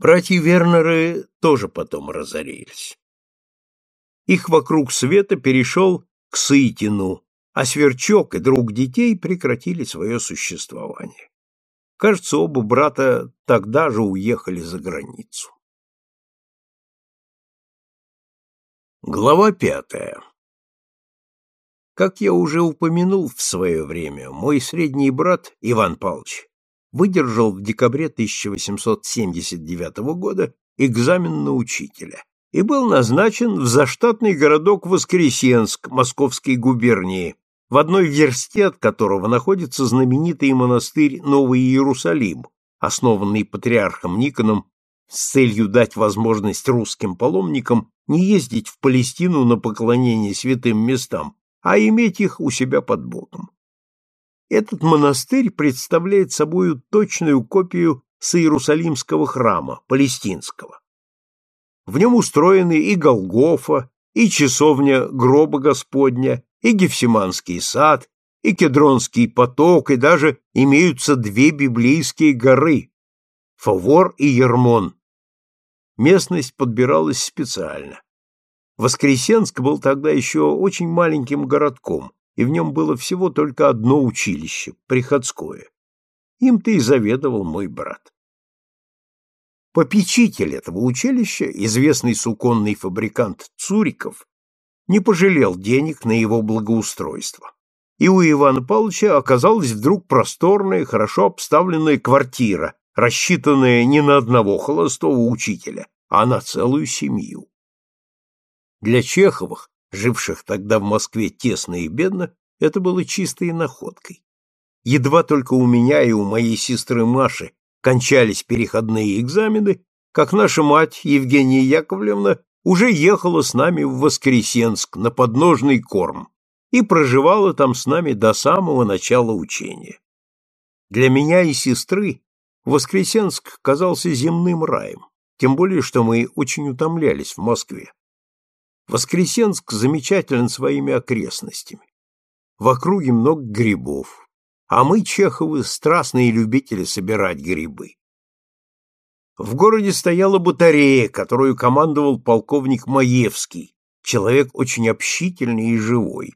Братья Вернеры тоже потом разорились. Их вокруг света перешел к Сытину, а Сверчок и друг детей прекратили свое существование. Кажется, оба брата тогда же уехали за границу. Глава пятая Как я уже упомянул в свое время, мой средний брат Иван Павлович выдержал в декабре 1879 года экзамен на учителя и был назначен в заштатный городок Воскресенск Московской губернии, в одной версте от которого находится знаменитый монастырь Новый Иерусалим, основанный патриархом Никоном с целью дать возможность русским паломникам не ездить в Палестину на поклонение святым местам, а иметь их у себя под боком. Этот монастырь представляет собою точную копию с Иерусалимского храма, палестинского. В нем устроены и Голгофа, и часовня гроба Господня, и Гефсиманский сад, и Кедронский поток, и даже имеются две библейские горы — Фавор и Ермон. Местность подбиралась специально. Воскресенск был тогда еще очень маленьким городком, и в нем было всего только одно училище, приходское. Им-то и заведовал мой брат. Попечитель этого училища, известный суконный фабрикант Цуриков, не пожалел денег на его благоустройство. И у Ивана Павловича оказалась вдруг просторная, хорошо обставленная квартира, рассчитанная не на одного холостого учителя, а на целую семью. Для Чеховых, живших тогда в Москве тесно и бедно, это было чистой находкой. Едва только у меня и у моей сестры Маши кончались переходные экзамены, как наша мать Евгения Яковлевна уже ехала с нами в Воскресенск на подножный корм и проживала там с нами до самого начала учения. Для меня и сестры Воскресенск казался земным раем, тем более, что мы очень утомлялись в Москве. Воскресенск замечателен своими окрестностями. В округе много грибов, а мы, Чеховы, страстные любители собирать грибы. В городе стояла батарея, которую командовал полковник Маевский, человек очень общительный и живой.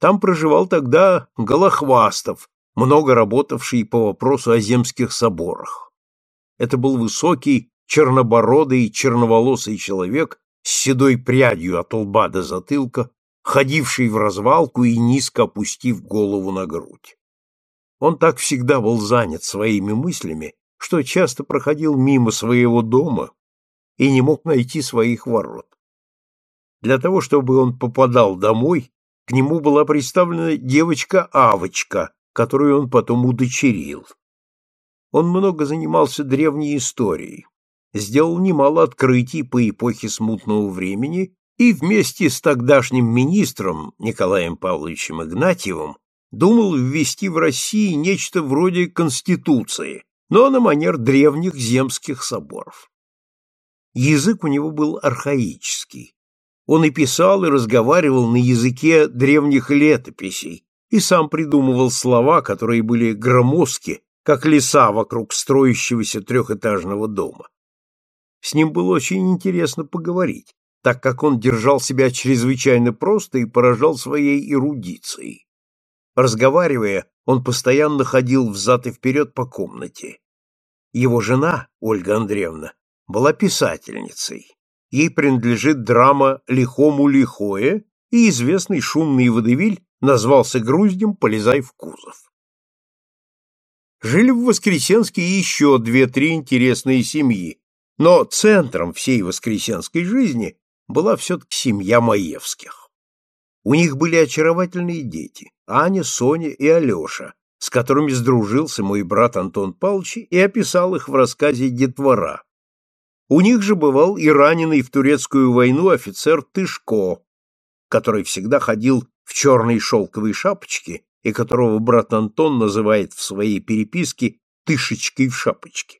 Там проживал тогда Голохвастов, много работавший по вопросу о земских соборах. Это был высокий, чернобородый, черноволосый человек с седой прядью от лба до затылка, ходивший в развалку и низко опустив голову на грудь. Он так всегда был занят своими мыслями, что часто проходил мимо своего дома и не мог найти своих ворот. Для того, чтобы он попадал домой, к нему была представлена девочка Авочка, которую он потом удочерил. Он много занимался древней историей, сделал немало открытий по эпохе смутного времени и вместе с тогдашним министром Николаем Павловичем Игнатьевым думал ввести в России нечто вроде конституции, но на манер древних земских соборов. Язык у него был архаический. Он и писал, и разговаривал на языке древних летописей, и сам придумывал слова, которые были громоздки, как леса вокруг строящегося трехэтажного дома. С ним было очень интересно поговорить, так как он держал себя чрезвычайно просто и поражал своей эрудицией. Разговаривая, он постоянно ходил взад и вперед по комнате. Его жена, Ольга Андреевна, была писательницей. Ей принадлежит драма «Лихому лихое», и известный шумный водевиль назвался груздем «Полезай в кузов». Жили в Воскресенске еще две-три интересные семьи, но центром всей воскресенской жизни была все-таки семья Маевских. У них были очаровательные дети – Аня, Соня и Алеша, с которыми сдружился мой брат Антон Павлович и описал их в рассказе «Детвора». У них же бывал и раненый в турецкую войну офицер Тышко, который всегда ходил в черной шелковой шапочке и которого брат Антон называет в своей переписке «тышечкой в шапочке».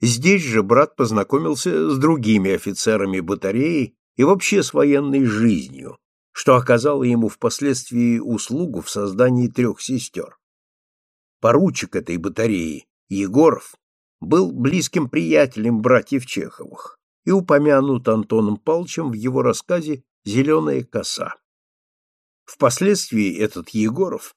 Здесь же брат познакомился с другими офицерами батареи и вообще с военной жизнью, что оказало ему впоследствии услугу в создании трех сестер. Поручик этой батареи, Егоров, был близким приятелем братьев Чеховых и упомянут Антоном Павловичем в его рассказе «Зеленая коса». Впоследствии этот Егоров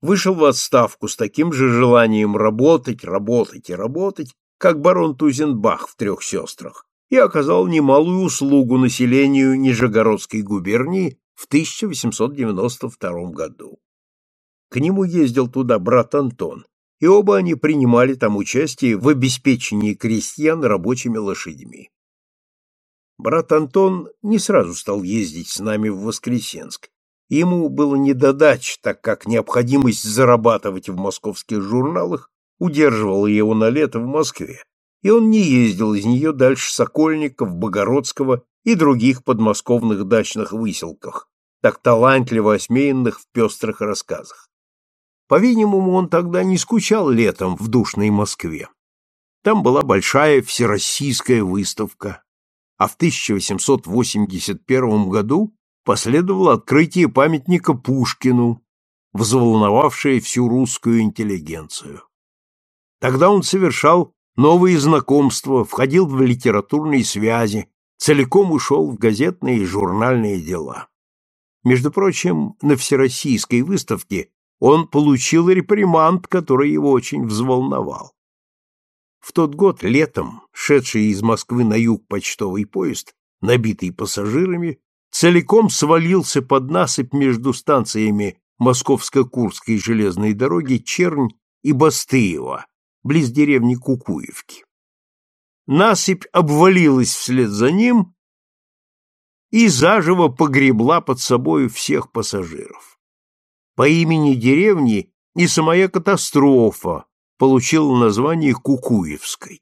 вышел в отставку с таким же желанием работать, работать и работать, как барон Тузенбах в «Трех сестрах», и оказал немалую услугу населению Нижегородской губернии в 1892 году. К нему ездил туда брат Антон, и оба они принимали там участие в обеспечении крестьян рабочими лошадьми. Брат Антон не сразу стал ездить с нами в Воскресенск. Ему было не до дач, так как необходимость зарабатывать в московских журналах удерживала его на лето в Москве, и он не ездил из нее дальше Сокольников, Богородского и других подмосковных дачных выселках, так талантливо осмеянных в пестрых рассказах. По-видимому, он тогда не скучал летом в душной Москве. Там была большая всероссийская выставка, а в 1881 году последовало открытие памятника Пушкину, взволновавшее всю русскую интеллигенцию. Тогда он совершал новые знакомства, входил в литературные связи, целиком ушел в газетные и журнальные дела. Между прочим, на Всероссийской выставке он получил реприманд, который его очень взволновал. В тот год, летом, шедший из Москвы на юг почтовый поезд, набитый пассажирами, целиком свалился под насыпь между станциями Московско-Курской железной дороги Чернь и Бастыева, близ деревни Кукуевки. Насыпь обвалилась вслед за ним и заживо погребла под собою всех пассажиров по имени деревни и самая катастрофа получила название Кукуевской.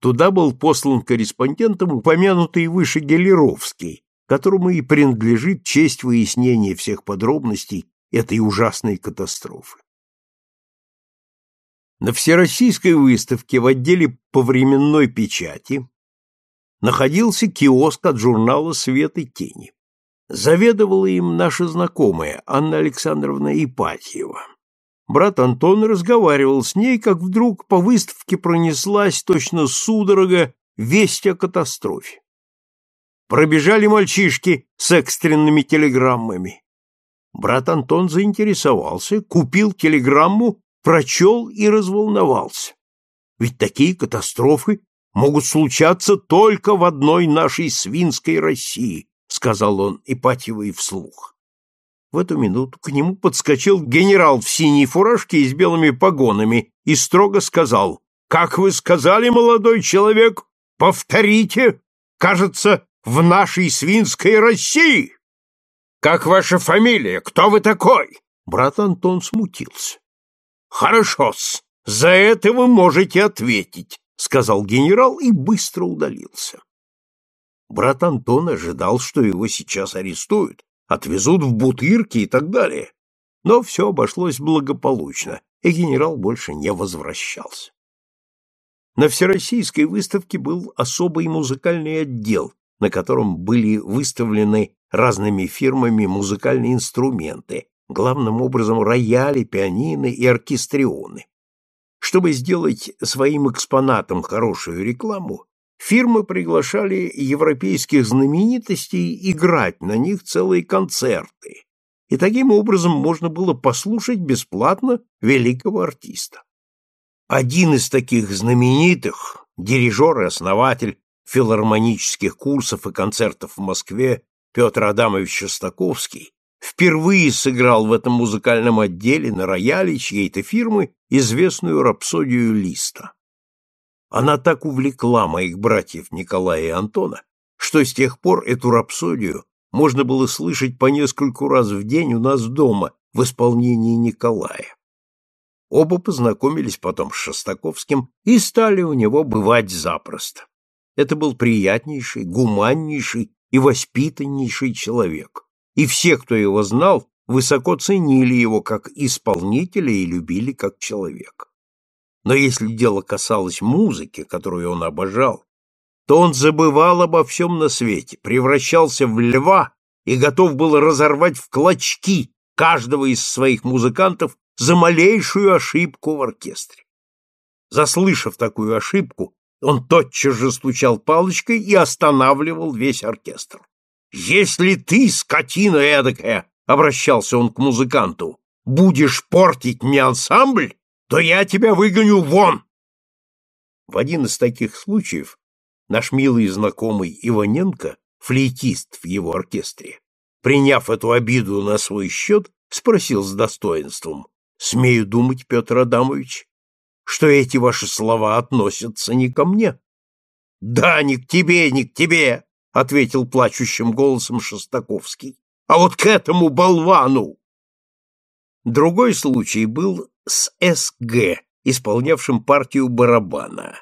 Туда был послан корреспондентом упомянутый выше Гелеровский, которому и принадлежит честь выяснения всех подробностей этой ужасной катастрофы. На Всероссийской выставке в отделе повременной печати находился киоск от журнала «Свет и тени». Заведовала им наша знакомая Анна Александровна Ипатьева. Брат Антон разговаривал с ней, как вдруг по выставке пронеслась точно судорога весть о катастрофе. Пробежали мальчишки с экстренными телеграммами. Брат Антон заинтересовался, купил телеграмму, прочел и разволновался. Ведь такие катастрофы могут случаться только в одной нашей свинской России, — сказал он Ипатьевой вслух. В эту минуту к нему подскочил генерал в синей фуражке и с белыми погонами и строго сказал, «Как вы сказали, молодой человек, повторите, кажется, в нашей свинской России!» «Как ваша фамилия? Кто вы такой?» Брат Антон смутился. «Хорошо-с, за это вы можете ответить», — сказал генерал и быстро удалился. Брат Антон ожидал, что его сейчас арестуют, отвезут в Бутырки и так далее. Но все обошлось благополучно, и генерал больше не возвращался. На Всероссийской выставке был особый музыкальный отдел, на котором были выставлены разными фирмами музыкальные инструменты, главным образом рояли, пианино и оркестрионы. Чтобы сделать своим экспонатам хорошую рекламу, Фирмы приглашали европейских знаменитостей играть на них целые концерты, и таким образом можно было послушать бесплатно великого артиста. Один из таких знаменитых, дирижер и основатель филармонических курсов и концертов в Москве Петр Адамович Шостаковский, впервые сыграл в этом музыкальном отделе на рояле чьей-то фирмы известную рапсодию Листа. Она так увлекла моих братьев Николая и Антона, что с тех пор эту рапсодию можно было слышать по нескольку раз в день у нас дома в исполнении Николая. Оба познакомились потом с Шостаковским и стали у него бывать запросто. Это был приятнейший, гуманнейший и воспитаннейший человек, и все, кто его знал, высоко ценили его как исполнителя и любили как человека. Но если дело касалось музыки, которую он обожал, то он забывал обо всем на свете, превращался в льва и готов был разорвать в клочки каждого из своих музыкантов за малейшую ошибку в оркестре. Заслышав такую ошибку, он тотчас же стучал палочкой и останавливал весь оркестр. «Если ты, скотина эдакая, — обращался он к музыканту, — будешь портить мне ансамбль, то я тебя выгоню вон!» В один из таких случаев наш милый знакомый Иваненко, флейтист в его оркестре, приняв эту обиду на свой счет, спросил с достоинством, «Смею думать, Петр Адамович, что эти ваши слова относятся не ко мне. — Да, не к тебе, не к тебе, — ответил плачущим голосом Шостаковский, — а вот к этому болвану. Другой случай был с СГ, исполнявшим партию барабана.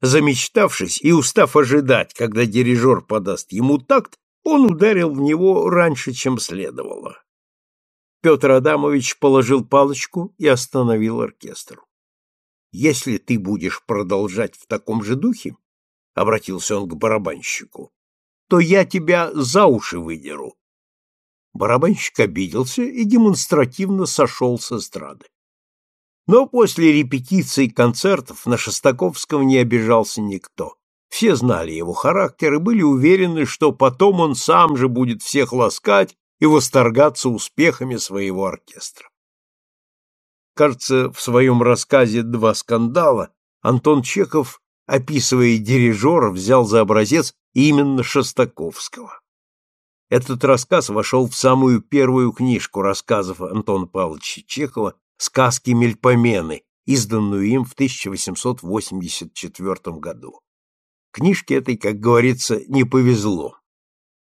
Замечтавшись и устав ожидать, когда дирижер подаст ему такт, он ударил в него раньше, чем следовало. Петр Адамович положил палочку и остановил оркестр. Если ты будешь продолжать в таком же духе, — обратился он к барабанщику, — то я тебя за уши выдеру. Барабанщик обиделся и демонстративно сошел с эстрады. Но после репетиций концертов на Шостаковского не обижался никто. Все знали его характер и были уверены, что потом он сам же будет всех ласкать и восторгаться успехами своего оркестра. Кажется, в своем рассказе «Два скандала» Антон Чехов, описывая дирижера, взял за образец именно Шостаковского. Этот рассказ вошел в самую первую книжку рассказов Антона Павловича Чехова «Сказки Мельпомены», изданную им в 1884 году. Книжке этой, как говорится, не повезло.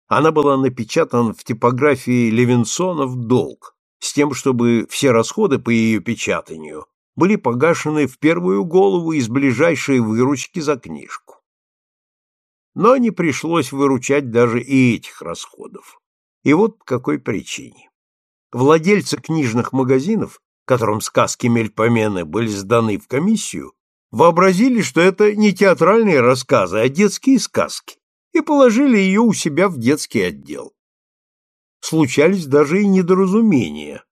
Она была напечатана в типографии Левинсона в долг, с тем, чтобы все расходы по ее печатанию были погашены в первую голову из ближайшей выручки за книжку. Но не пришлось выручать даже и этих расходов. И вот по какой причине. Владельцы книжных магазинов, которым сказки Мельпомены были сданы в комиссию, вообразили, что это не театральные рассказы, а детские сказки, и положили ее у себя в детский отдел случались даже и недоразумения.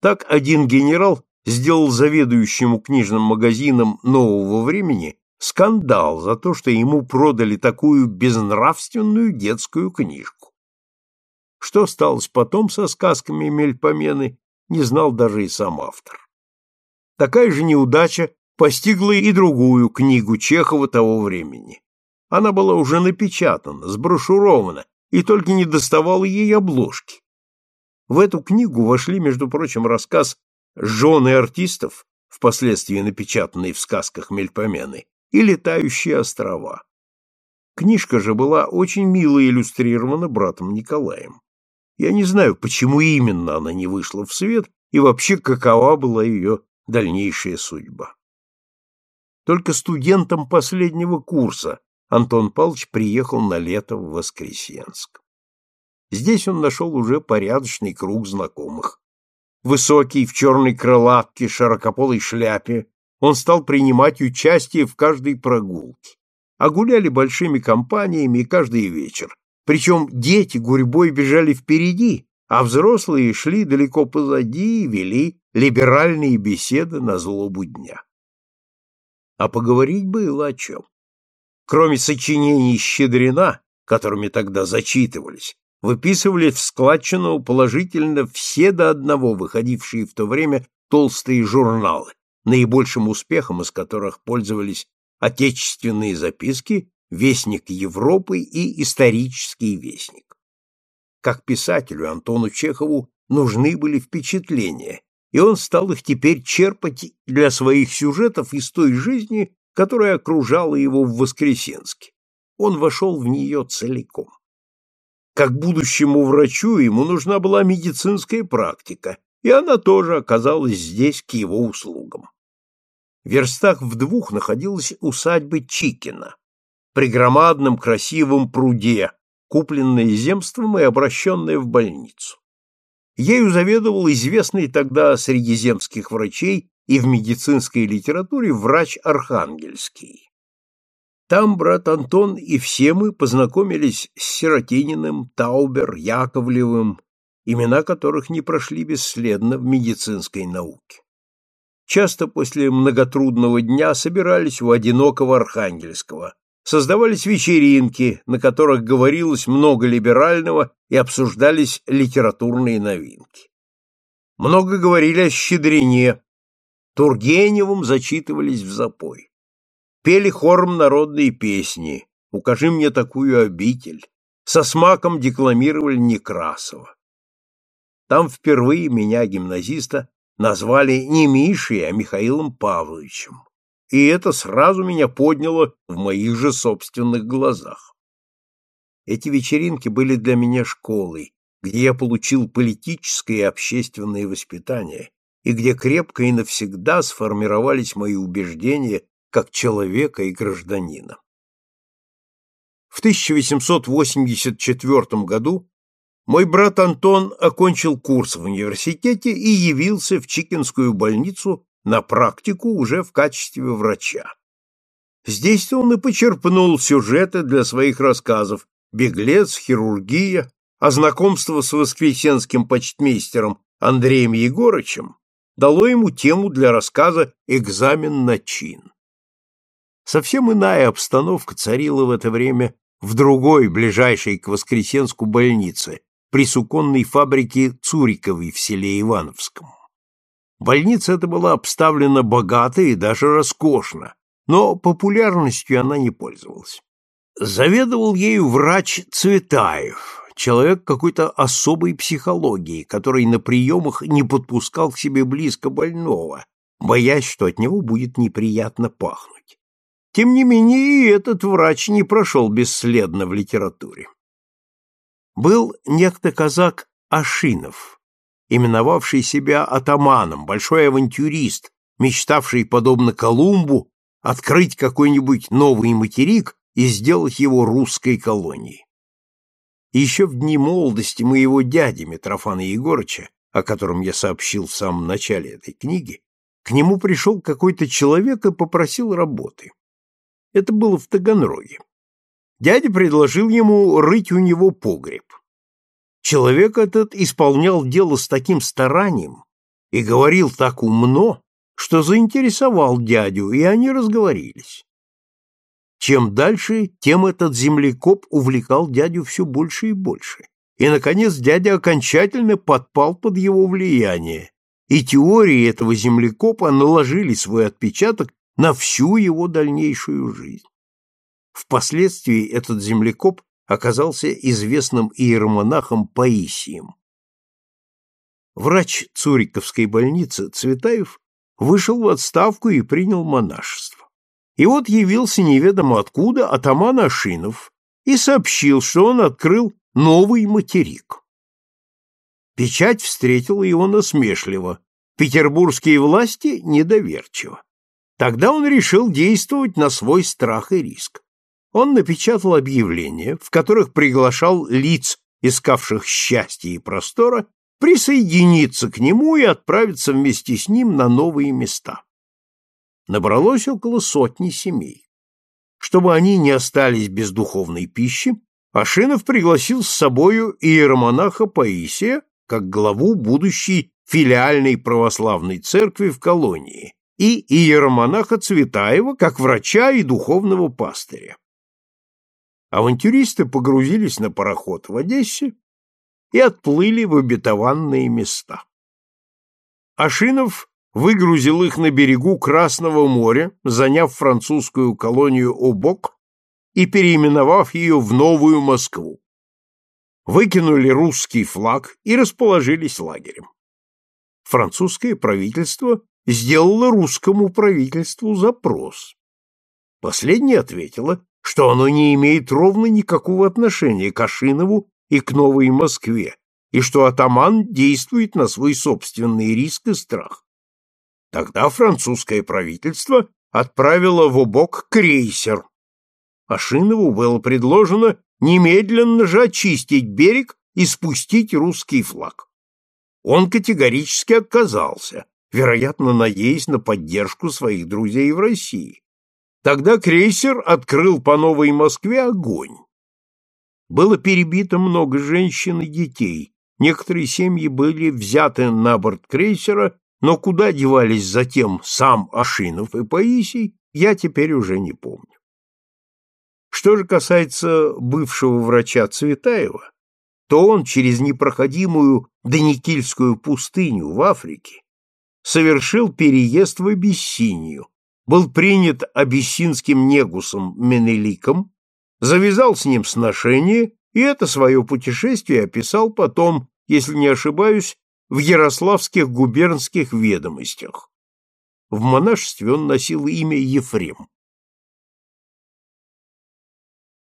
Так один генерал сделал заведующему книжным магазином нового времени скандал за то, что ему продали такую безнравственную детскую книжку. Что осталось потом со сказками Мельпомены, не знал даже и сам автор. Такая же неудача постигла и другую книгу Чехова того времени. Она была уже напечатана, сброшурована, и только не доставало ей обложки. В эту книгу вошли, между прочим, рассказ «Жены артистов», впоследствии напечатанный в сказках Мельпомены, и «Летающие острова». Книжка же была очень мило иллюстрирована братом Николаем. Я не знаю, почему именно она не вышла в свет и вообще какова была ее дальнейшая судьба. Только студентам последнего курса Антон Павлович приехал на лето в Воскресенск. Здесь он нашел уже порядочный круг знакомых. Высокий, в черной крылатке, широкополой шляпе, он стал принимать участие в каждой прогулке. А гуляли большими компаниями каждый вечер. Причем дети гурьбой бежали впереди, а взрослые шли далеко позади и вели либеральные беседы на злобу дня. А поговорить было о чем. Кроме сочинений Щедрина, которыми тогда зачитывались, выписывали в складчину положительно все до одного выходившие в то время толстые журналы, наибольшим успехом из которых пользовались отечественные записки, Вестник Европы и Исторический вестник. Как писателю Антону Чехову нужны были впечатления, и он стал их теперь черпать для своих сюжетов из той жизни, которая окружала его в Воскресенске. Он вошел в нее целиком. Как будущему врачу ему нужна была медицинская практика, и она тоже оказалась здесь к его услугам. В верстах в двух находилась усадьба Чикина при громадном красивом пруде, купленная земством и обращенная в больницу. Ею заведовал известный тогда среди земских врачей и в медицинской литературе врач Архангельский. Там брат Антон и все мы познакомились с Сиротининым, Таубер, Яковлевым, имена которых не прошли бесследно в медицинской науке. часто после многотрудного дня собирались у одинокого Архангельского, создавались вечеринки, на которых говорилось много либерального и обсуждались литературные новинки. Много говорили о щедрине, Тургеневым зачитывались в запой. Пели хором народные песни «Укажи мне такую обитель», со смаком декламировали Некрасова. Там впервые меня, гимназиста, назвали не Мишей, а Михаилом Павловичем. И это сразу меня подняло в моих же собственных глазах. Эти вечеринки были для меня школой, где я получил политическое и общественное воспитание, и где крепко и навсегда сформировались мои убеждения как человека и гражданина. В 1884 году мой брат Антон окончил курс в университете и явился в Чикинскую больницу на практику уже в качестве врача. Здесь-то он и почерпнул сюжеты для своих рассказов «Беглец», «Хирургия», а знакомство с воскресенским почтмейстером Андреем Егорычем дало ему тему для рассказа «Экзамен на чин». Совсем иная обстановка царила в это время в другой, ближайшей к Воскресенску больнице, при суконной фабрике Цуриковой в селе Ивановском. Больница эта была обставлена богато и даже роскошно, но популярностью она не пользовалась. Заведовал ею врач Цветаев, человек какой-то особой психологии, который на приемах не подпускал к себе близко больного, боясь, что от него будет неприятно пахнуть. Тем не менее, и этот врач не прошел бесследно в литературе. Был некто казак Ашинов, именовавший себя атаманом, большой авантюрист, мечтавший, подобно Колумбу, открыть какой-нибудь новый материк и сделать его русской колонией. Еще в дни молодости моего дяди Митрофана Егорыча, о котором я сообщил в самом начале этой книги, к нему пришел какой-то человек и попросил работы. Это было в Таганроге. Дядя предложил ему рыть у него погреб. Человек этот исполнял дело с таким старанием и говорил так умно, что заинтересовал дядю, и они разговорились. Чем дальше, тем этот землекоп увлекал дядю все больше и больше. И, наконец, дядя окончательно подпал под его влияние, и теории этого землекопа наложили свой отпечаток на всю его дальнейшую жизнь. Впоследствии этот землекоп оказался известным иеромонахом Паисием. Врач Цуриковской больницы Цветаев вышел в отставку и принял монашество. И вот явился неведомо откуда атаман Ашинов и сообщил, что он открыл новый материк. Печать встретила его насмешливо, петербургские власти недоверчиво. Тогда он решил действовать на свой страх и риск он напечатал объявления, в которых приглашал лиц, искавших счастья и простора, присоединиться к нему и отправиться вместе с ним на новые места. Набралось около сотни семей. Чтобы они не остались без духовной пищи, Ашинов пригласил с собою иеромонаха Паисия как главу будущей филиальной православной церкви в колонии и иеромонаха Цветаева как врача и духовного пастыря авантюристы погрузились на пароход в Одессе и отплыли в обетованные места. Ашинов выгрузил их на берегу Красного моря, заняв французскую колонию Обок и переименовав ее в Новую Москву. Выкинули русский флаг и расположились лагерем. Французское правительство сделало русскому правительству запрос. Последнее ответило, что оно не имеет ровно никакого отношения к Ашинову и к Новой Москве, и что атаман действует на свой собственный риск и страх. Тогда французское правительство отправило в обок крейсер. Ашинову было предложено немедленно же очистить берег и спустить русский флаг. Он категорически отказался, вероятно, надеясь на поддержку своих друзей в России. Тогда крейсер открыл по Новой Москве огонь. Было перебито много женщин и детей. Некоторые семьи были взяты на борт крейсера но куда девались затем сам Ашинов и Паисий, я теперь уже не помню. Что же касается бывшего врача Цветаева, то он через непроходимую Даникильскую пустыню в Африке совершил переезд в Абиссинию, был принят абиссинским негусом Менеликом, завязал с ним сношение и это свое путешествие описал потом, если не ошибаюсь, в Ярославских губернских ведомостях. В монашестве он носил имя Ефрем.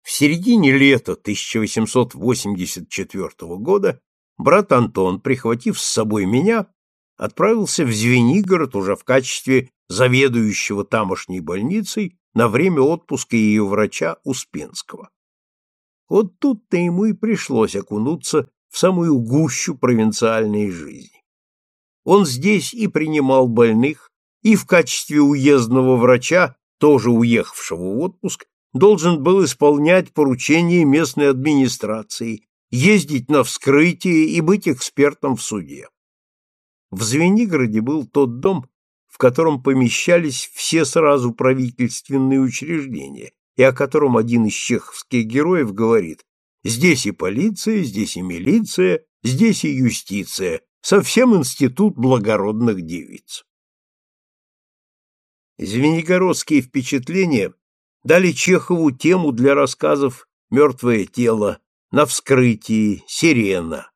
В середине лета 1884 года брат Антон, прихватив с собой меня, отправился в Звенигород уже в качестве заведующего тамошней больницей на время отпуска ее врача Успенского. Вот тут-то ему и пришлось окунуться в самую гущу провинциальной жизни. Он здесь и принимал больных, и в качестве уездного врача, тоже уехавшего в отпуск, должен был исполнять поручения местной администрации, ездить на вскрытие и быть экспертом в суде. В Звенигороде был тот дом, в котором помещались все сразу правительственные учреждения, и о котором один из чеховских героев говорит «Здесь и полиция, здесь и милиция, здесь и юстиция, совсем институт благородных девиц». Звенигородские впечатления дали Чехову тему для рассказов «Мертвое тело», «На вскрытии», «Сирена».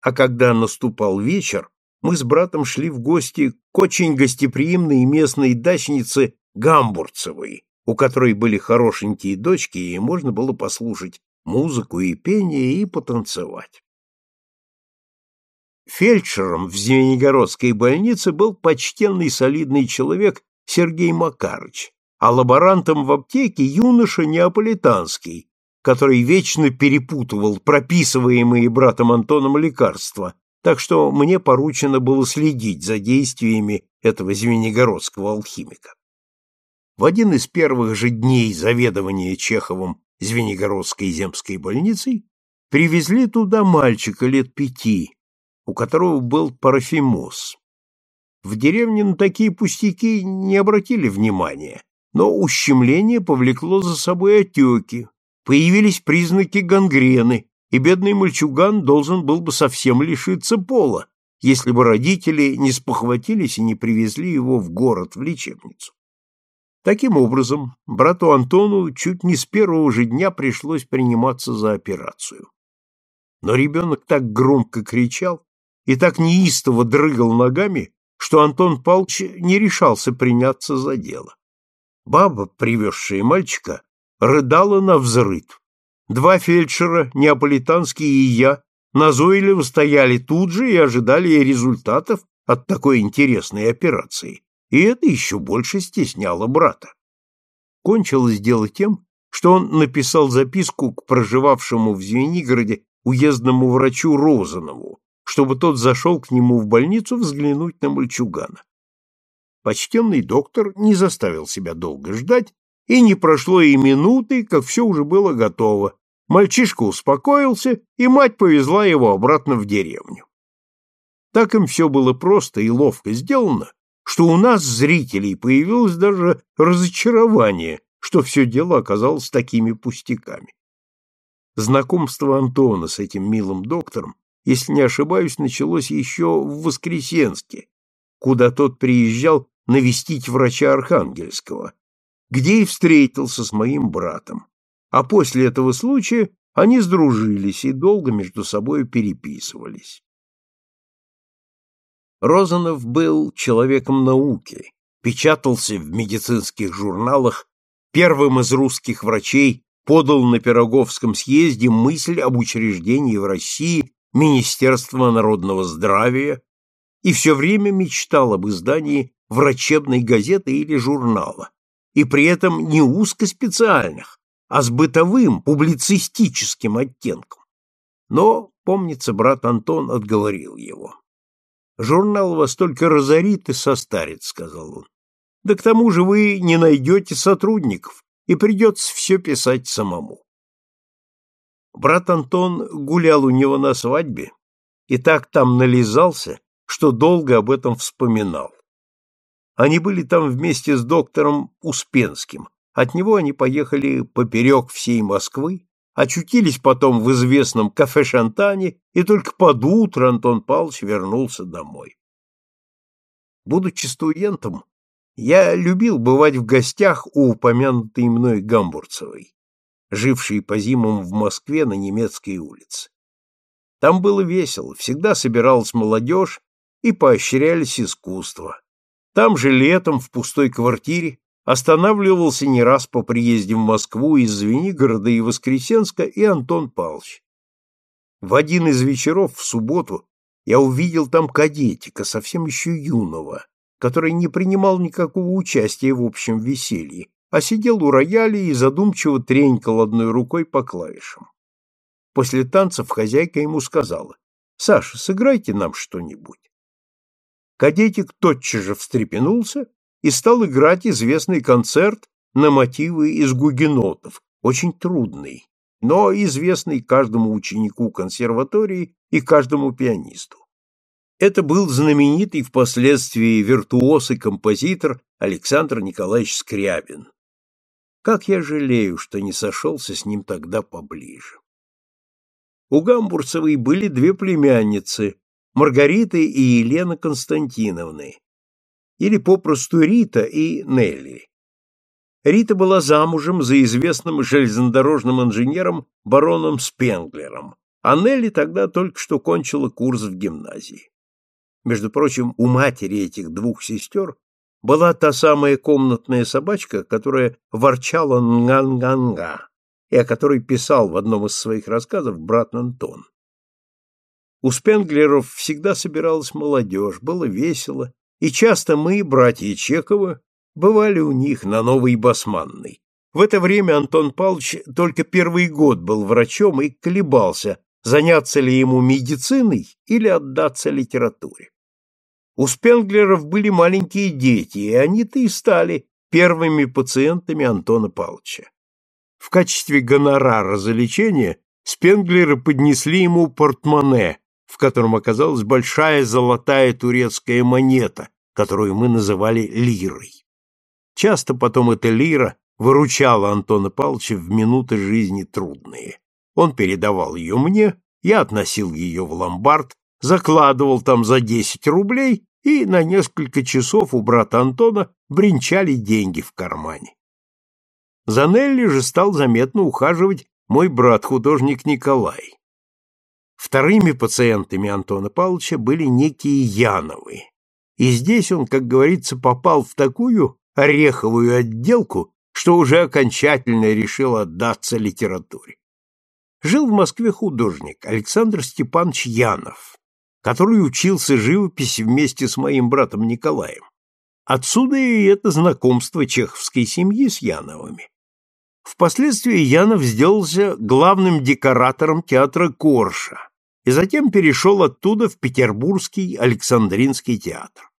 А когда наступал вечер, мы с братом шли в гости к очень гостеприимной местной дачнице Гамбурцевой, у которой были хорошенькие дочки, и можно было послушать музыку и пение и потанцевать. Фельдшером в Звенигородской больнице был почтенный солидный человек Сергей Макарыч, а лаборантом в аптеке юноша неаполитанский, который вечно перепутывал прописываемые братом Антоном лекарства, так что мне поручено было следить за действиями этого звенигородского алхимика. В один из первых же дней заведования Чеховым Звенигородской земской больницей привезли туда мальчика лет пяти, у которого был парафимоз. В деревне на такие пустяки не обратили внимания, но ущемление повлекло за собой отеки, появились признаки гангрены, и бедный мальчуган должен был бы совсем лишиться пола, если бы родители не спохватились и не привезли его в город в лечебницу. Таким образом, брату Антону чуть не с первого же дня пришлось приниматься за операцию. Но ребенок так громко кричал и так неистово дрыгал ногами, что Антон Павлович не решался приняться за дело. Баба, привезшая мальчика, рыдала на взрыд. Два фельдшера, неаполитанский и я, назойливо стояли тут же и ожидали результатов от такой интересной операции, и это еще больше стесняло брата. Кончилось дело тем, что он написал записку к проживавшему в Звенигороде уездному врачу Розанову, чтобы тот зашел к нему в больницу взглянуть на мальчугана. Почтенный доктор не заставил себя долго ждать, и не прошло и минуты, как все уже было готово. Мальчишка успокоился, и мать повезла его обратно в деревню. Так им все было просто и ловко сделано, что у нас, зрителей, появилось даже разочарование, что все дело оказалось такими пустяками. Знакомство Антона с этим милым доктором, если не ошибаюсь, началось еще в Воскресенске, куда тот приезжал навестить врача Архангельского, где и встретился с моим братом. А после этого случая они сдружились и долго между собой переписывались. Розанов был человеком науки, печатался в медицинских журналах, первым из русских врачей подал на Пироговском съезде мысль об учреждении в России Министерства народного здравия и все время мечтал об издании врачебной газеты или журнала, и при этом не узкоспециальных, а с бытовым, публицистическим оттенком. Но, помнится, брат Антон отговорил его. Журнал вас только разорит и состарит, — сказал он. Да к тому же вы не найдете сотрудников, и придется все писать самому. Брат Антон гулял у него на свадьбе и так там нализался, что долго об этом вспоминал. Они были там вместе с доктором Успенским. От него они поехали поперек всей Москвы, очутились потом в известном кафе «Шантане», и только под утро Антон Павлович вернулся домой. Будучи студентом, я любил бывать в гостях у упомянутой мной Гамбурцевой, жившей по зимам в Москве на немецкой улице. Там было весело, всегда собиралась молодежь и поощрялись искусства. Там же летом в пустой квартире останавливался не раз по приезде в Москву из Звенигорода и Воскресенска и Антон Павлович. В один из вечеров в субботу я увидел там кадетика, совсем еще юного, который не принимал никакого участия в общем веселье, а сидел у рояля и задумчиво тренькал одной рукой по клавишам. После танцев хозяйка ему сказала, «Саша, сыграйте нам что-нибудь». Кадетик тотчас же встрепенулся и стал играть известный концерт на мотивы из гугенотов, очень трудный, но известный каждому ученику консерватории и каждому пианисту. Это был знаменитый впоследствии виртуоз и композитор Александр Николаевич Скрябин. Как я жалею, что не сошелся с ним тогда поближе. У Гамбурцевой были две племянницы, Маргарита и Елена Константиновны, или попросту Рита и Нелли. Рита была замужем за известным железнодорожным инженером бароном Спенглером, а Нелли тогда только что кончила курс в гимназии. Между прочим, у матери этих двух сестер была та самая комнатная собачка, которая ворчала нганганга, и о которой писал в одном из своих рассказов брат Антон. У Спенглеров всегда собиралась молодежь, было весело, и часто мы, братья Чековы, бывали у них на Новой Басманной. В это время Антон Павлович только первый год был врачом и колебался, заняться ли ему медициной или отдаться литературе. У Спенглеров были маленькие дети, и они-то и стали первыми пациентами Антона Павловича. В качестве гонорара за лечение Спенглеры поднесли ему портмоне, в котором оказалась большая золотая турецкая монета, которую мы называли лирой. Часто потом эта лира выручала Антона Павловича в минуты жизни трудные. Он передавал ее мне, я относил ее в ломбард, закладывал там за 10 рублей, и на несколько часов у брата Антона бренчали деньги в кармане. За Нелли же стал заметно ухаживать мой брат-художник Николай. Вторыми пациентами Антона Павловича были некие Яновы. И здесь он, как говорится, попал в такую ореховую отделку, что уже окончательно решил отдаться литературе. Жил в Москве художник Александр Степанович Янов, который учился живописи вместе с моим братом Николаем. Отсюда и это знакомство чеховской семьи с Яновыми. Впоследствии Янов сделался главным декоратором театра Корша и затем перешел оттуда в Петербургский Александринский театр.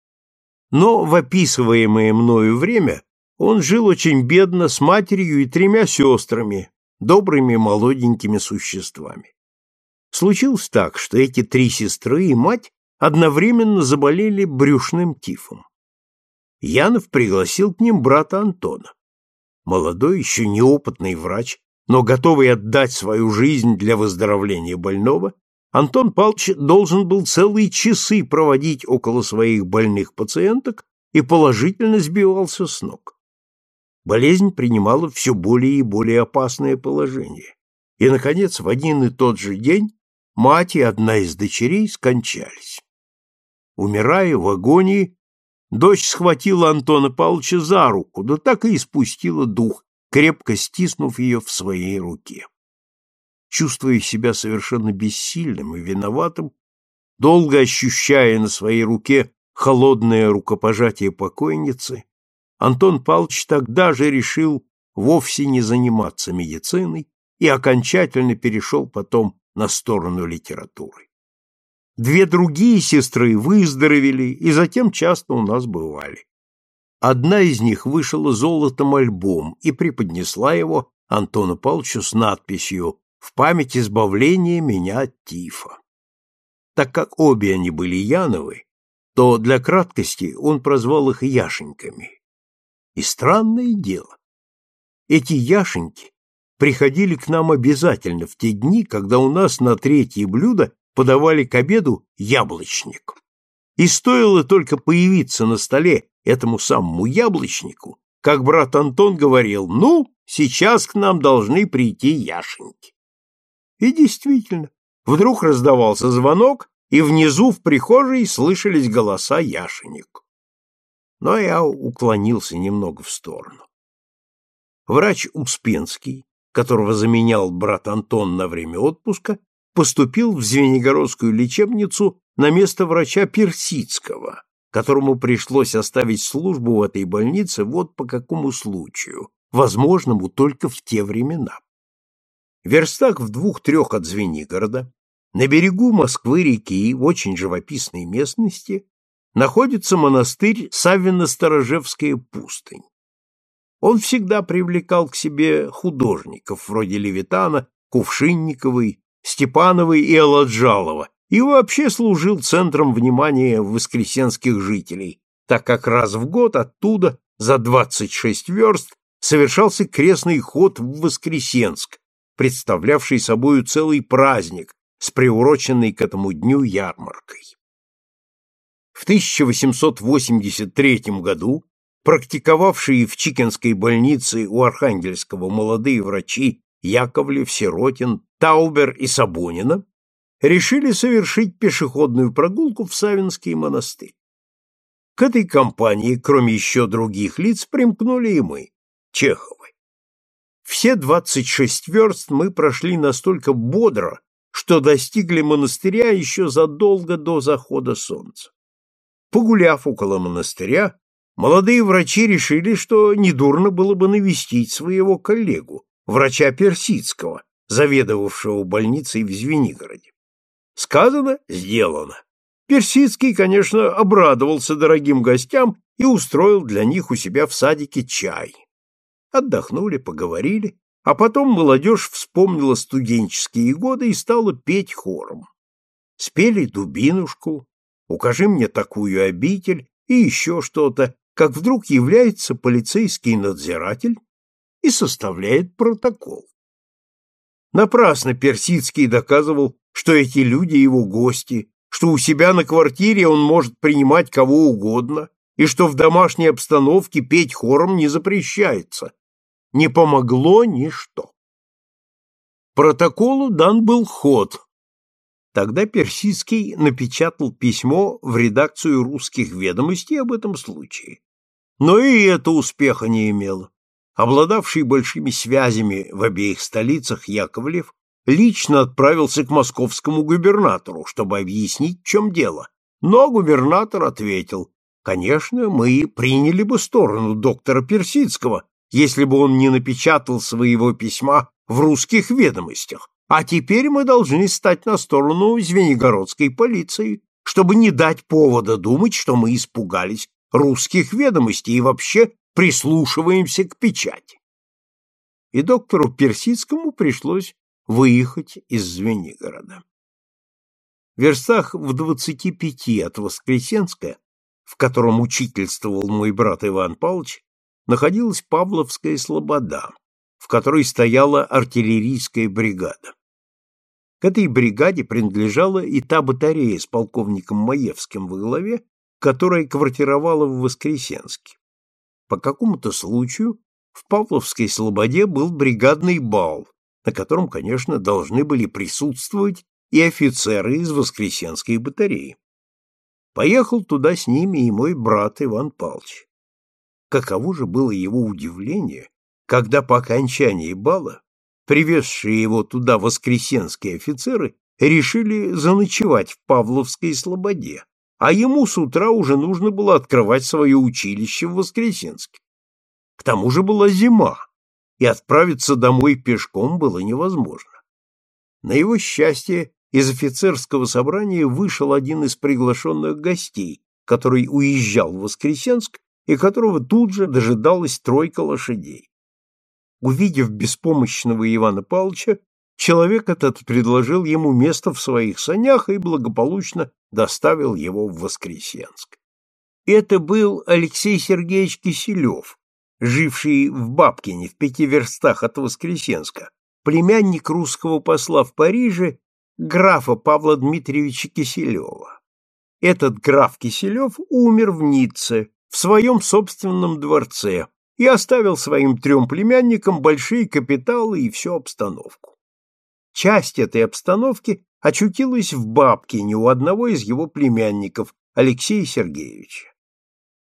Но в описываемое мною время он жил очень бедно с матерью и тремя сестрами, добрыми молоденькими существами. Случилось так, что эти три сестры и мать одновременно заболели брюшным тифом. Янов пригласил к ним брата Антона. Молодой, еще неопытный врач, но готовый отдать свою жизнь для выздоровления больного, Антон Павлович должен был целые часы проводить около своих больных пациенток и положительно сбивался с ног. Болезнь принимала все более и более опасное положение. И, наконец, в один и тот же день мать и одна из дочерей скончались. Умирая в агонии, дочь схватила Антона Павловича за руку, да так и испустила дух, крепко стиснув ее в своей руке. Чувствуя себя совершенно бессильным и виноватым, долго ощущая на своей руке холодное рукопожатие покойницы, Антон Павлович тогда же решил вовсе не заниматься медициной и окончательно перешел потом на сторону литературы. Две другие сестры выздоровели и затем часто у нас бывали. Одна из них вышила золотом альбом и преподнесла его Антону Павловичу с надписью «В память избавления меня от тифа». Так как обе они были Яновы, то для краткости он прозвал их яшеньками. И странное дело. Эти яшеньки приходили к нам обязательно в те дни, когда у нас на третье блюдо подавали к обеду яблочник. И стоило только появиться на столе этому самому яблочнику, как брат Антон говорил, ну, сейчас к нам должны прийти яшеньки. И действительно, вдруг раздавался звонок, и внизу в прихожей слышались голоса яшенек. Но я уклонился немного в сторону. Врач Успенский, которого заменял брат Антон на время отпуска, поступил в Звенигородскую лечебницу на место врача Персидского, которому пришлось оставить службу в этой больнице вот по какому случаю, возможному только в те времена. Верстак в двух-трех от Звенигорода, на берегу Москвы-реки, в очень живописной местности, находится монастырь Савино-Сторожевская пустынь. Он всегда привлекал к себе художников вроде Левитана, Кувшинниковой, Степановой и Аладжалова и вообще служил центром внимания воскресенских жителей, так как раз в год оттуда за 26 верст совершался крестный ход в Воскресенск, представлявший собою целый праздник с приуроченной к этому дню ярмаркой. В 1883 году практиковавшие в Чикенской больнице у Архангельского молодые врачи Яковлев, Сиротин, Таубер и Сабонина решили совершить пешеходную прогулку в Савинский монастырь. К этой компании, кроме еще других лиц, примкнули и мы, Чеховы. Все 26 верст мы прошли настолько бодро, что достигли монастыря еще задолго до захода солнца. Погуляв около монастыря, молодые врачи решили, что недурно было бы навестить своего коллегу, врача Персидского, заведовавшего больницей в Звенигороде. Сказано, сделано. Персидский, конечно, обрадовался дорогим гостям и устроил для них у себя в садике чай. Отдохнули, поговорили, а потом молодежь вспомнила студенческие годы и стала петь хором. Спели «Дубинушку», «Укажи мне такую обитель» и еще что-то, как вдруг является полицейский надзиратель и составляет протокол. Напрасно Персидский доказывал, что эти люди его гости, что у себя на квартире он может принимать кого угодно и что в домашней обстановке петь хором не запрещается. Не помогло ничто. Протоколу дан был ход. Тогда Персидский напечатал письмо в редакцию русских ведомостей об этом случае. Но и это успеха не имело. Обладавший большими связями в обеих столицах Яковлев лично отправился к московскому губернатору, чтобы объяснить, в чем дело. Но губернатор ответил, конечно, мы приняли бы сторону доктора Персидского, если бы он не напечатал своего письма в русских ведомостях, а теперь мы должны стать на сторону Звенигородской полиции, чтобы не дать повода думать, что мы испугались русских ведомостей и вообще прислушиваемся к печати. И доктору Персидскому пришлось выехать из Звенигорода. В верстах в двадцати пяти от Воскресенска, в котором учительствовал мой брат Иван Павлович, находилась Павловская слобода, в которой стояла артиллерийская бригада. К этой бригаде принадлежала и та батарея с полковником Маевским во главе, которая квартировала в Воскресенске. По какому-то случаю в Павловской Слободе был бригадный бал, на котором, конечно, должны были присутствовать и офицеры из Воскресенской батареи. Поехал туда с ними и мой брат Иван Павлович. Каково же было его удивление, когда по окончании бала привезшие его туда воскресенские офицеры решили заночевать в Павловской Слободе, а ему с утра уже нужно было открывать свое училище в Воскресенске. К тому же была зима, и отправиться домой пешком было невозможно. На его счастье из офицерского собрания вышел один из приглашенных гостей, который уезжал в Воскресенск и которого тут же дожидалась тройка лошадей. Увидев беспомощного Ивана Павловича, человек этот предложил ему место в своих санях и благополучно доставил его в Воскресенск. Это был Алексей Сергеевич Киселев, живший в Бабкине в пяти верстах от Воскресенска, племянник русского посла в Париже графа Павла Дмитриевича Киселева. Этот граф Киселев умер в Ницце, в своем собственном дворце, и оставил своим трем племянникам большие капиталы и всю обстановку. Часть этой обстановки очутилась в Бабкине у одного из его племянников, Алексея Сергеевича.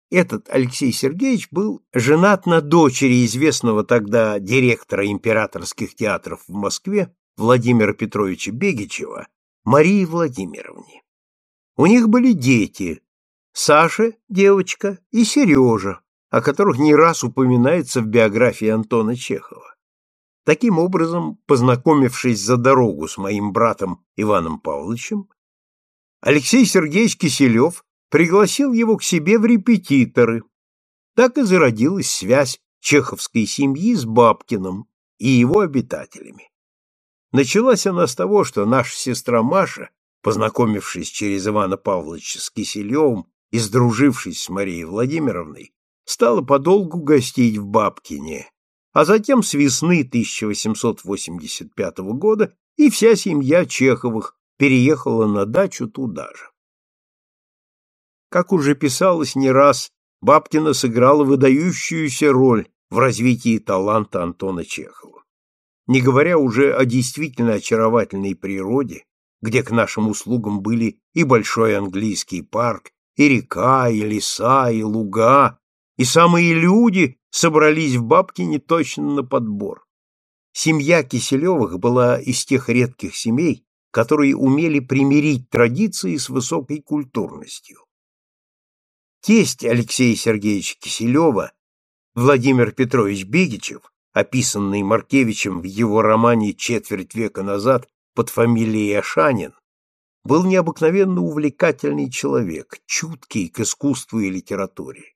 Этот Алексей Сергеевич был женат на дочери известного тогда директора императорских театров в Москве Владимира Петровича Бегичева, Марии Владимировне. У них были дети Саша, девочка, и Сережа, о которых не раз упоминается в биографии Антона Чехова. Таким образом, познакомившись за дорогу с моим братом Иваном Павловичем, Алексей Сергеевич Киселев пригласил его к себе в репетиторы. Так и зародилась связь чеховской семьи с Бабкиным и его обитателями. Началась она с того, что наша сестра Маша, познакомившись через Ивана Павловича с Киселевым и сдружившись с Марией Владимировной, стала подолгу гостить в Бабкине, а затем с весны 1885 года и вся семья Чеховых переехала на дачу туда же. Как уже писалось не раз, Бабкина сыграла выдающуюся роль в развитии таланта Антона Чехова. Не говоря уже о действительно очаровательной природе, где к нашим услугам были и большой английский парк, и река, и леса, и луга, и самые люди собрались в Бабкине точно на подбор. Семья Киселевых была из тех редких семей, которые умели примирить традиции с высокой культурностью. Тесть Алексея Сергеевича Киселева, Владимир Петрович Бегичев, описанный Маркевичем в его романе «Четверть века назад» под фамилией Ашанин, был необыкновенно увлекательный человек, чуткий к искусству и литературе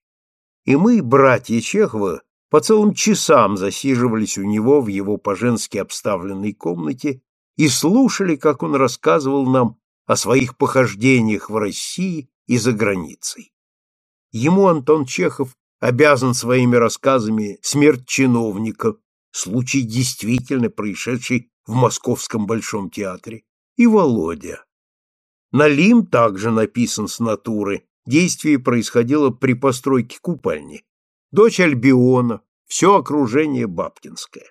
и мы, братья Чехова, по целым часам засиживались у него в его по-женски обставленной комнате и слушали, как он рассказывал нам о своих похождениях в России и за границей. Ему Антон Чехов обязан своими рассказами смерть чиновника, случай действительно происшедший в Московском Большом театре, и Володя. Налим также написан с натуры, Действие происходило при постройке купальни. Дочь Альбиона, все окружение Бабкинское.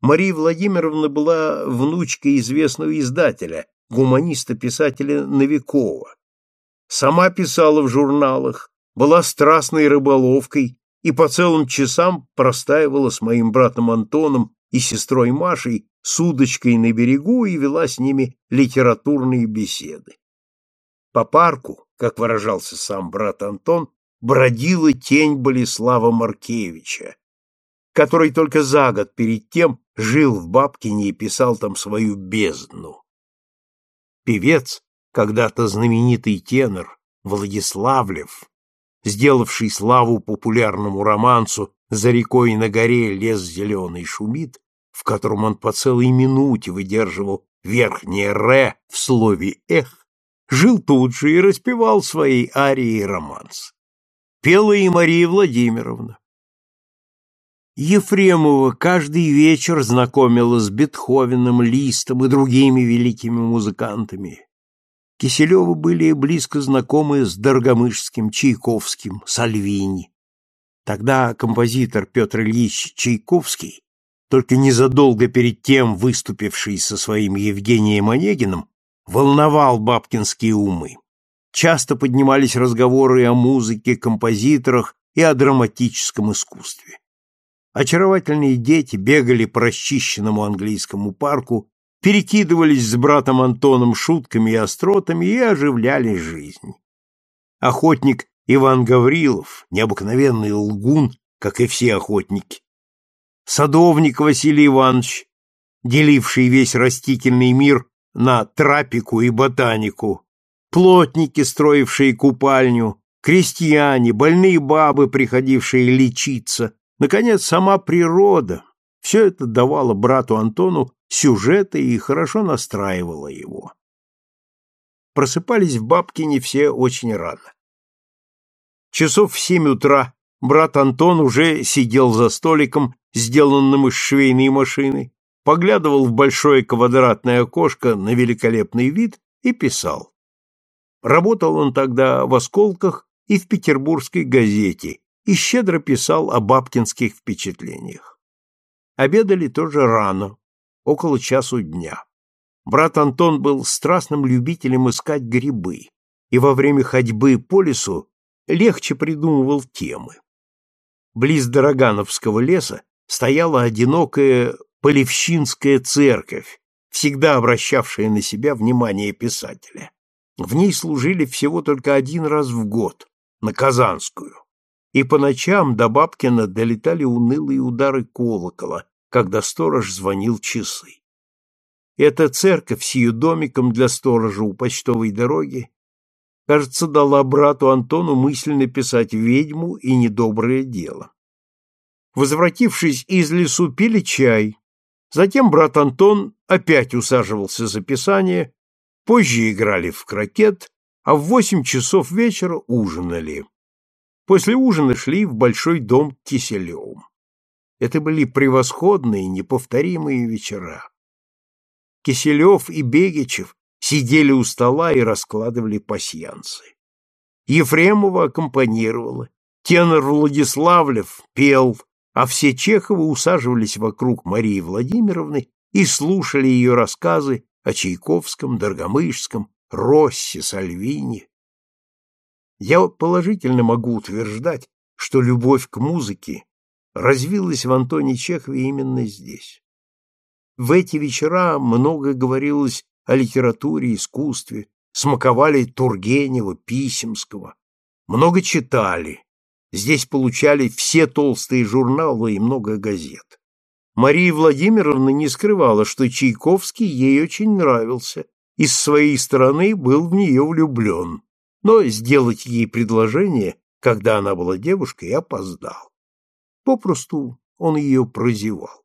Мария Владимировна была внучкой известного издателя, гуманиста-писателя Новикова. Сама писала в журналах, была страстной рыболовкой и по целым часам простаивала с моим братом Антоном и сестрой Машей с удочкой на берегу и вела с ними литературные беседы. По парку, как выражался сам брат Антон, бродила тень Болеслава Маркевича, который только за год перед тем жил в Бабкине и писал там свою бездну. Певец, когда-то знаменитый тенор Владиславлев, сделавший славу популярному романсу «За рекой на горе лес зеленый шумит», в котором он по целой минуте выдерживал верхнее «ре» в слове «эх», жил тут же и распевал свои арии и романс. Пела и Мария Владимировна. Ефремова каждый вечер знакомила с Бетховеном, Листом и другими великими музыкантами. Киселевы были близко знакомы с Доргомышским, Чайковским, Сальвини. Тогда композитор Петр Ильич Чайковский, только незадолго перед тем выступивший со своим Евгением Онегиным, волновал бабкинские умы. Часто поднимались разговоры о музыке, композиторах и о драматическом искусстве. Очаровательные дети бегали по расчищенному английскому парку, перекидывались с братом Антоном шутками и остротами и оживляли жизнь. Охотник Иван Гаврилов, необыкновенный лгун, как и все охотники. Садовник Василий Иванович, деливший весь растительный мир на трапику и ботанику, плотники, строившие купальню, крестьяне, больные бабы, приходившие лечиться, наконец, сама природа. Все это давало брату Антону сюжеты и хорошо настраивало его. просыпались в Бабкине все очень рано. Часов в семь утра брат Антон уже сидел за столиком, сделанным из швейной машины, поглядывал в большое квадратное окошко на великолепный вид и писал. Работал он тогда в «Осколках» и в петербургской газете и щедро писал о бабкинских впечатлениях. Обедали тоже рано, около часу дня. Брат Антон был страстным любителем искать грибы, и во время ходьбы по лесу легче придумывал темы. Близ Дорогановского леса стояла одинокая Полевщинская церковь, всегда обращавшая на себя внимание писателя. В ней служили всего только один раз в год, на Казанскую. И по ночам до Бабкина долетали унылые удары колокола, когда сторож звонил часы. Эта церковь с ее домиком для сторожа у почтовой дороги, кажется, дала брату Антону мысль написать ведьму и недоброе дело. Возвратившись из лесу, пили чай. Затем брат Антон опять усаживался за писание, позже играли в крокет, а в восемь часов вечера ужинали. После ужина шли в большой дом Киселевым. Это были превосходные, неповторимые вечера. Киселев и Бегичев сидели у стола и раскладывали пасьянсы. Ефремова аккомпанировала, тенор Владиславлев пел, а все Чеховы усаживались вокруг Марии Владимировны и слушали ее рассказы о Чайковском, Доргомышском, Россе, Сальвине. Я положительно могу утверждать, что любовь к музыке развилась в Антоне Чехове именно здесь. В эти вечера много говорилось о литературе, искусстве, смаковали Тургенева, Писемского, много читали. Здесь получали все толстые журналы и много газет. Мария Владимировна не скрывала, что Чайковский ей очень нравился и с своей стороны был в нее влюблен, но сделать ей предложение, когда она была девушкой, опоздал. Попросту он ее прозевал.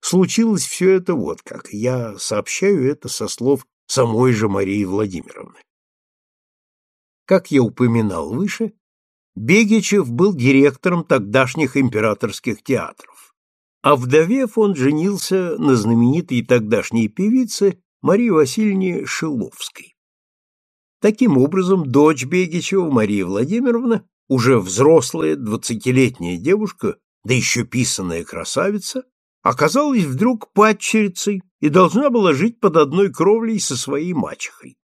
Случилось все это вот как. Я сообщаю это со слов самой же Марии Владимировны. Как я упоминал выше, Бегичев был директором тогдашних императорских театров, а вдовев он женился на знаменитой тогдашней певице Марии Васильевне Шиловской. Таким образом, дочь Бегичева, Мария Владимировна, уже взрослая двадцатилетняя девушка, да еще писаная красавица, оказалась вдруг падчерицей и должна была жить под одной кровлей со своей мачехой.